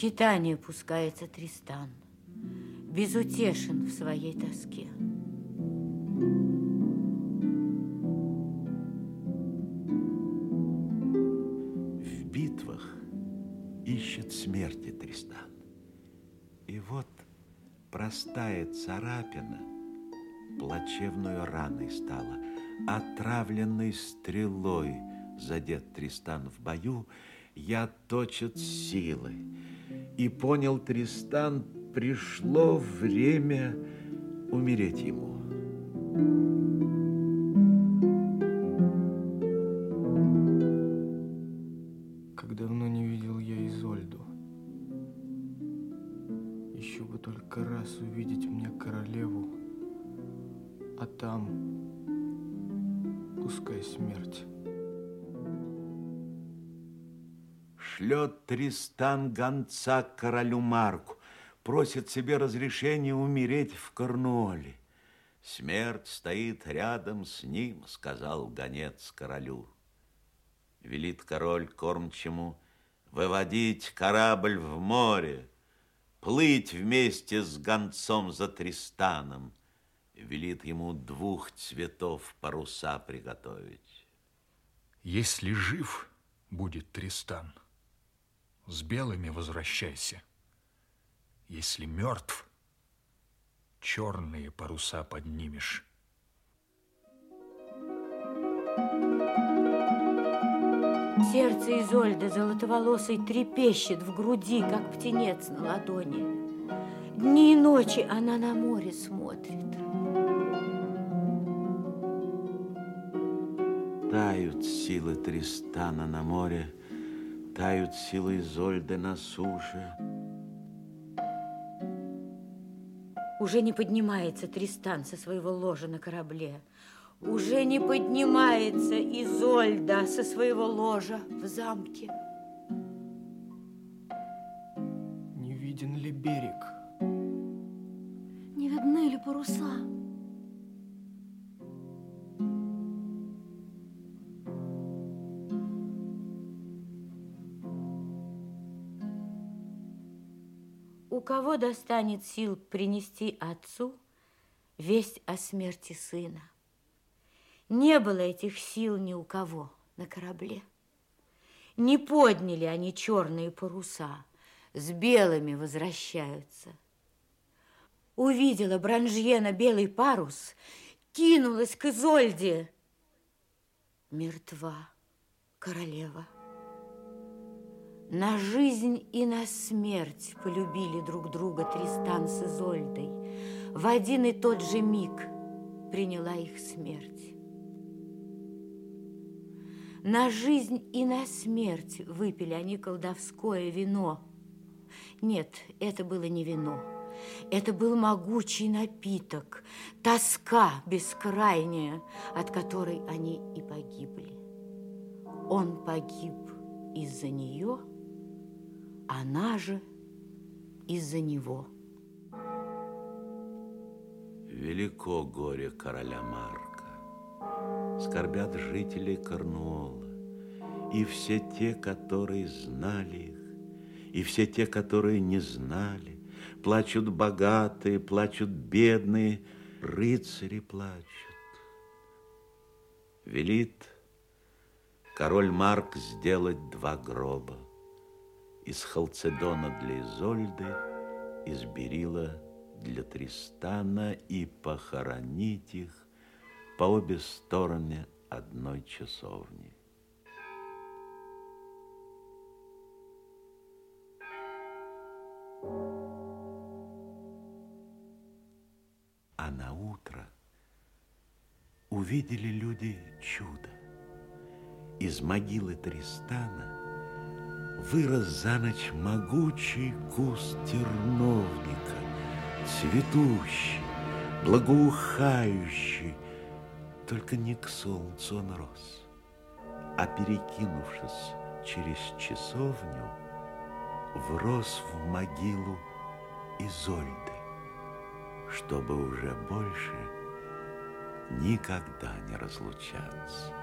скитание пускается Тристан, безутешен в своей тоске. В битвах ищет смерти Тристан. И вот простая царапина плачевную раной стала, отравленной стрелой задет Тристан в бою, я точит силы. И понял Тристан, пришло время умереть ему. Как давно не видел я Изольду. Еще бы только раз увидеть мне королеву, а там пускай смерть. Шлет Тристан гонца к королю Марку, просит себе разрешения умереть в Корнуоле. Смерть стоит рядом с ним, сказал гонец королю. Велит король кормчему выводить корабль в море, плыть вместе с гонцом за Тристаном. Велит ему двух цветов паруса приготовить. Если жив будет Тристан, с белыми возвращайся. Если мертв, черные паруса поднимешь. Сердце Изольды золотоволосой трепещет в груди, как птенец на ладони. Дни и ночи она на море смотрит. Тают силы Тристана на море, тают силы Изольды на суше. Уже не поднимается Тристан со своего ложа на корабле. Уже не поднимается Изольда со своего ложа в замке. Не виден ли берег? Не видны ли паруса? У кого достанет сил принести отцу весть о смерти сына? Не было этих сил ни у кого на корабле. Не подняли они черные паруса, с белыми возвращаются. Увидела Бранжьена белый парус, кинулась к Изольде. Мертва королева. На жизнь и на смерть полюбили друг друга Тристан с Изольдой. В один и тот же миг приняла их смерть. На жизнь и на смерть выпили они колдовское вино. Нет, это было не вино. Это был могучий напиток, тоска бескрайняя, от которой они и погибли. Он погиб из-за нее, она же из-за него. Велико горе короля Марка. Скорбят жители Корнуола. И все те, которые знали их, и все те, которые не знали. Плачут богатые, плачут бедные, рыцари плачут. Велит король Марк сделать два гроба из халцедона для Изольды, из берила для Тристана и похоронить их по обе стороны одной часовни. А на утро увидели люди чудо. Из могилы Тристана вырос за ночь могучий куст терновника, цветущий, благоухающий, только не к солнцу он рос, а перекинувшись через часовню, врос в могилу Изольды, чтобы уже больше никогда не разлучаться.